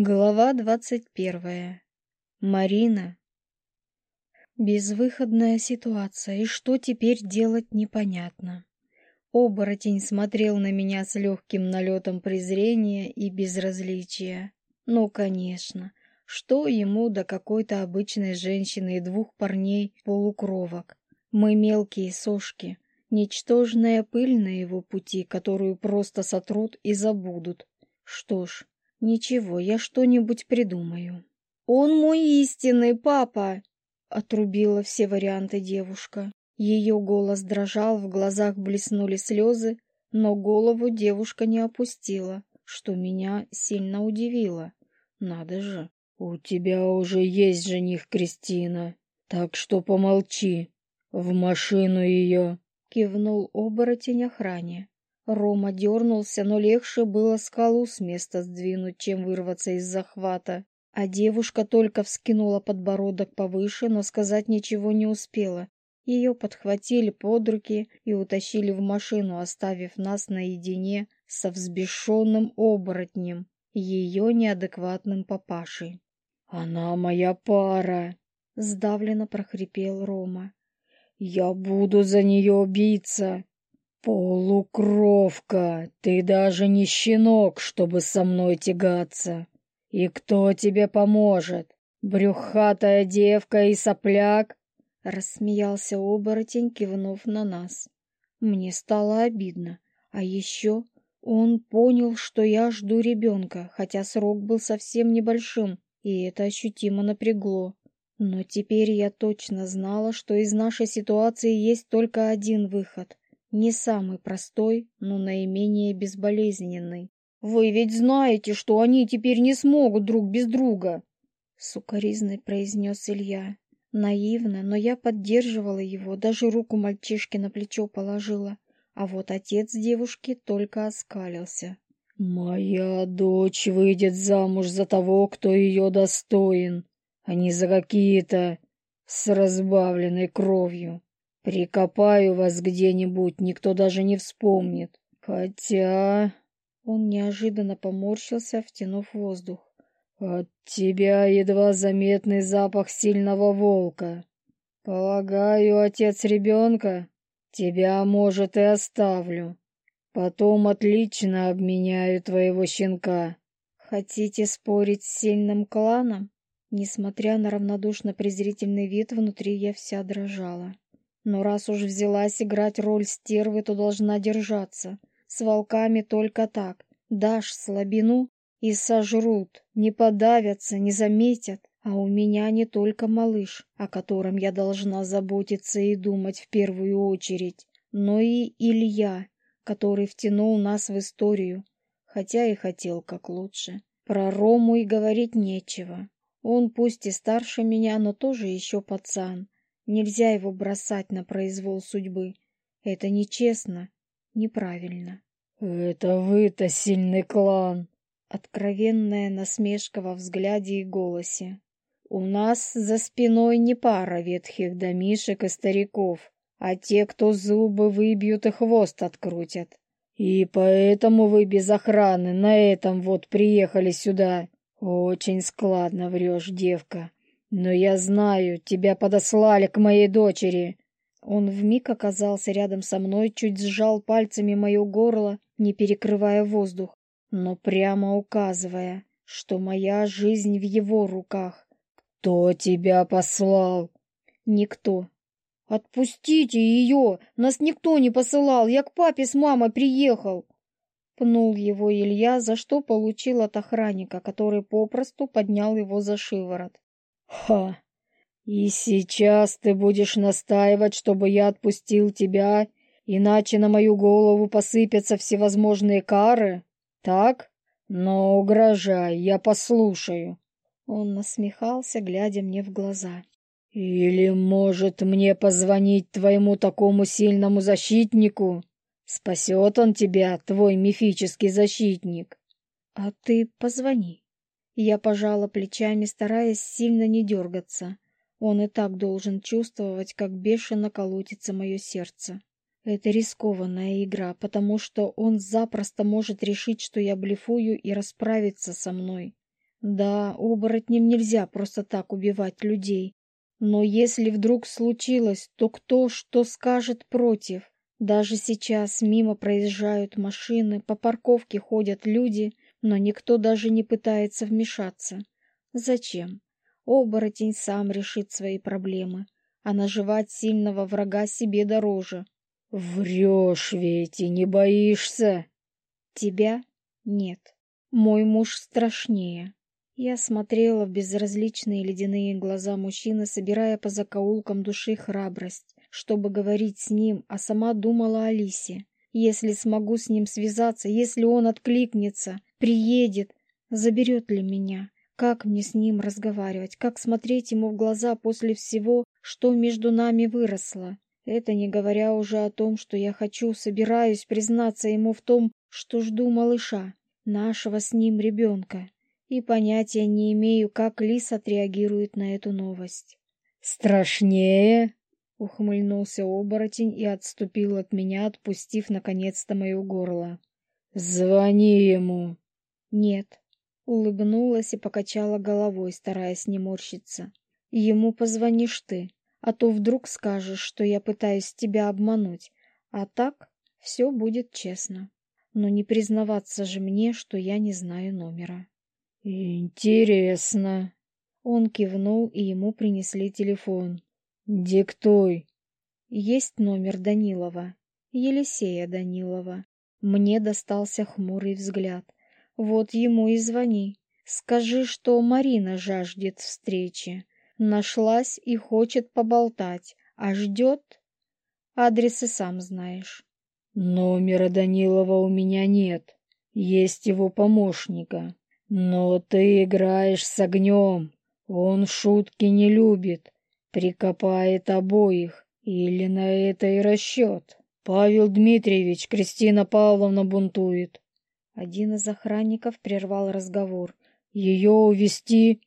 Глава двадцать первая. Марина. Безвыходная ситуация, и что теперь делать непонятно. Оборотень смотрел на меня с легким налетом презрения и безразличия. Ну, конечно, что ему до какой-то обычной женщины и двух парней-полукровок? Мы мелкие сошки, ничтожная пыль на его пути, которую просто сотрут и забудут. Что ж, Ничего, я что-нибудь придумаю. Он мой истинный папа, отрубила все варианты девушка. Ее голос дрожал, в глазах блеснули слезы, но голову девушка не опустила, что меня сильно удивило. Надо же. У тебя уже есть жених, Кристина, так что помолчи. В машину ее. Кивнул оборотень охране. Рома дернулся, но легче было скалу с места сдвинуть, чем вырваться из захвата. А девушка только вскинула подбородок повыше, но сказать ничего не успела. Ее подхватили под руки и утащили в машину, оставив нас наедине со взбешенным оборотнем, ее неадекватным папашей. «Она моя пара!» — сдавленно прохрипел Рома. «Я буду за нее биться!» «Полукровка, ты даже не щенок, чтобы со мной тягаться. И кто тебе поможет? Брюхатая девка и сопляк?» Рассмеялся оборотень, кивнув на нас. Мне стало обидно. А еще он понял, что я жду ребенка, хотя срок был совсем небольшим, и это ощутимо напрягло. Но теперь я точно знала, что из нашей ситуации есть только один выход — не самый простой, но наименее безболезненный. «Вы ведь знаете, что они теперь не смогут друг без друга!» Сукаризный произнес Илья. Наивно, но я поддерживала его, даже руку мальчишке на плечо положила. А вот отец девушки только оскалился. «Моя дочь выйдет замуж за того, кто ее достоин, а не за какие-то с разбавленной кровью. Прикопаю вас где-нибудь, никто даже не вспомнит. Хотя... Он неожиданно поморщился, втянув воздух. От тебя едва заметный запах сильного волка. Полагаю, отец ребенка? Тебя, может, и оставлю. Потом отлично обменяю твоего щенка. Хотите спорить с сильным кланом? Несмотря на равнодушно-презрительный вид, внутри я вся дрожала. Но раз уж взялась играть роль стервы, то должна держаться. С волками только так. Дашь слабину и сожрут, не подавятся, не заметят. А у меня не только малыш, о котором я должна заботиться и думать в первую очередь, но и Илья, который втянул нас в историю, хотя и хотел как лучше. Про Рому и говорить нечего. Он пусть и старше меня, но тоже еще пацан. Нельзя его бросать на произвол судьбы. Это нечестно, неправильно. «Это вы-то сильный клан!» Откровенная насмешка во взгляде и голосе. «У нас за спиной не пара ветхих домишек и стариков, а те, кто зубы выбьют и хвост открутят. И поэтому вы без охраны на этом вот приехали сюда. Очень складно врешь, девка. Но я знаю, тебя подослали к моей дочери. Он вмиг оказался рядом со мной, чуть сжал пальцами мое горло, не перекрывая воздух, но прямо указывая, что моя жизнь в его руках. Кто тебя послал? Никто. Отпустите ее! Нас никто не посылал! Я к папе с мамой приехал! Пнул его Илья, за что получил от охранника, который попросту поднял его за шиворот. Ха! И сейчас ты будешь настаивать, чтобы я отпустил тебя, иначе на мою голову посыпятся всевозможные кары? Так? Но угрожай, я послушаю. Он насмехался, глядя мне в глаза. Или, может, мне позвонить твоему такому сильному защитнику? Спасет он тебя, твой мифический защитник. А ты позвони. Я пожала плечами, стараясь сильно не дергаться. Он и так должен чувствовать, как бешено колотится мое сердце. Это рискованная игра, потому что он запросто может решить, что я блефую и расправиться со мной. Да, оборотням нельзя просто так убивать людей. Но если вдруг случилось, то кто что скажет против? Даже сейчас мимо проезжают машины, по парковке ходят люди, но никто даже не пытается вмешаться. Зачем? Оборотень сам решит свои проблемы, а наживать сильного врага себе дороже. Врешь ведь и не боишься. Тебя нет. Мой муж страшнее. Я смотрела в безразличные ледяные глаза мужчины, собирая по закоулкам души храбрость, чтобы говорить с ним, а сама думала о Лисе. Если смогу с ним связаться, если он откликнется, приедет, заберет ли меня? Как мне с ним разговаривать? Как смотреть ему в глаза после всего, что между нами выросло? Это не говоря уже о том, что я хочу, собираюсь признаться ему в том, что жду малыша, нашего с ним ребенка и понятия не имею, как Лис отреагирует на эту новость. «Страшнее?» — ухмыльнулся оборотень и отступил от меня, отпустив наконец-то мое горло. «Звони ему!» «Нет», — улыбнулась и покачала головой, стараясь не морщиться. «Ему позвонишь ты, а то вдруг скажешь, что я пытаюсь тебя обмануть, а так все будет честно. Но не признаваться же мне, что я не знаю номера». «Интересно». Он кивнул, и ему принесли телефон. «Диктуй». Есть номер Данилова. Елисея Данилова. Мне достался хмурый взгляд. Вот ему и звони. Скажи, что Марина жаждет встречи. Нашлась и хочет поболтать, а ждет... Адрес и сам знаешь. Номера Данилова у меня нет. Есть его помощника. Но ты играешь с огнем. Он шутки не любит. Прикопает обоих. Или на это и расчет. Павел Дмитриевич, Кристина Павловна бунтует. Один из охранников прервал разговор. Ее увести?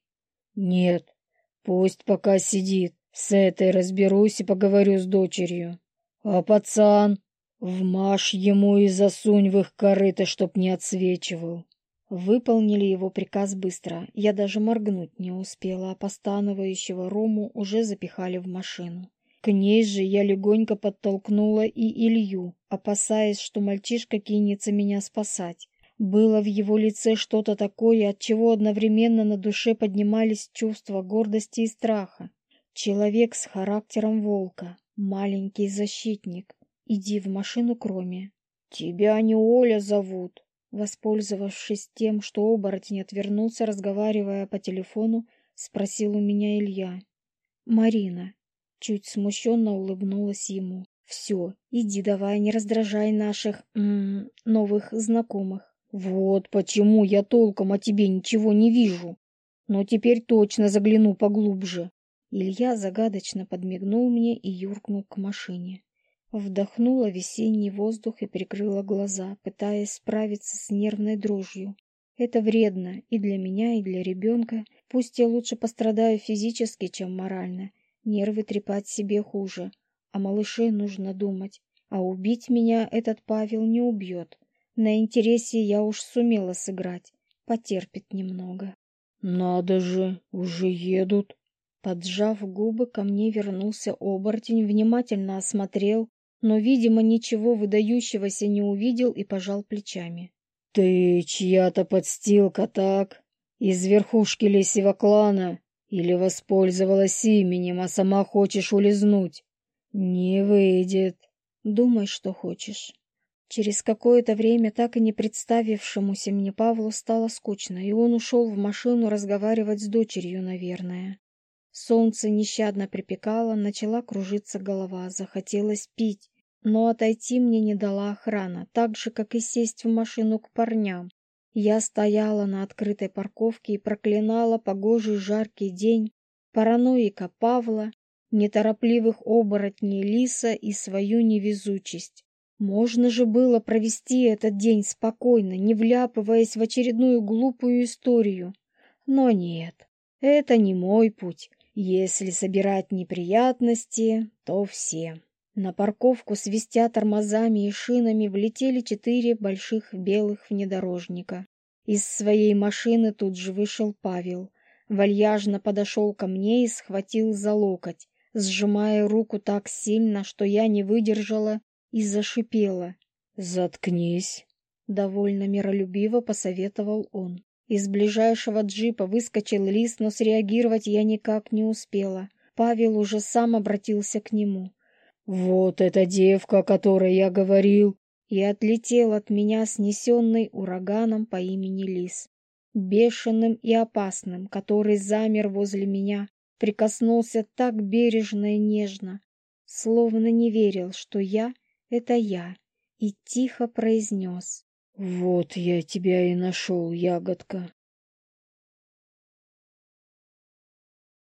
Нет. Пусть пока сидит. С этой разберусь и поговорю с дочерью. А пацан? Вмажь ему и засунь в их корыто, чтоб не отсвечивал. Выполнили его приказ быстро. Я даже моргнуть не успела, а постановающего Рому уже запихали в машину. К ней же я легонько подтолкнула и Илью, опасаясь, что мальчишка кинется меня спасать. Было в его лице что-то такое, от чего одновременно на душе поднимались чувства гордости и страха. Человек с характером волка, маленький защитник. Иди в машину к Роме. Тебя не Оля зовут, Воспользовавшись тем, что оборотень отвернулся, разговаривая по телефону, спросил у меня Илья. «Марина». Чуть смущенно улыбнулась ему. «Все, иди давай, не раздражай наших м -м, новых знакомых». «Вот почему я толком о тебе ничего не вижу. Но теперь точно загляну поглубже». Илья загадочно подмигнул мне и юркнул к машине. Вдохнула весенний воздух и прикрыла глаза, пытаясь справиться с нервной дрожью. Это вредно и для меня, и для ребенка. Пусть я лучше пострадаю физически, чем морально. Нервы трепать себе хуже. О малыше нужно думать. А убить меня этот Павел не убьет. На интересе я уж сумела сыграть. Потерпит немного. «Надо же, уже едут!» Поджав губы, ко мне вернулся оборотень, внимательно осмотрел, но, видимо, ничего выдающегося не увидел и пожал плечами. — Ты чья-то подстилка, так? Из верхушки лисьего клана? Или воспользовалась именем, а сама хочешь улизнуть? Не выйдет. Думай, что хочешь. Через какое-то время, так и не представившемуся мне Павлу, стало скучно, и он ушел в машину разговаривать с дочерью, наверное. Солнце нещадно припекало, начала кружиться голова, захотелось пить. Но отойти мне не дала охрана, так же, как и сесть в машину к парням. Я стояла на открытой парковке и проклинала погожий жаркий день, параноика Павла, неторопливых оборотней Лиса и свою невезучесть. Можно же было провести этот день спокойно, не вляпываясь в очередную глупую историю. Но нет, это не мой путь. Если собирать неприятности, то все. На парковку, свистя тормозами и шинами, влетели четыре больших белых внедорожника. Из своей машины тут же вышел Павел. Вальяжно подошел ко мне и схватил за локоть, сжимая руку так сильно, что я не выдержала и зашипела. «Заткнись!» — довольно миролюбиво посоветовал он. Из ближайшего джипа выскочил лис, но среагировать я никак не успела. Павел уже сам обратился к нему. «Вот эта девка, о которой я говорил!» И отлетел от меня снесенный ураганом по имени Лис. Бешеным и опасным, который замер возле меня, прикоснулся так бережно и нежно, словно не верил, что я — это я, и тихо произнес. «Вот я тебя и нашел, ягодка.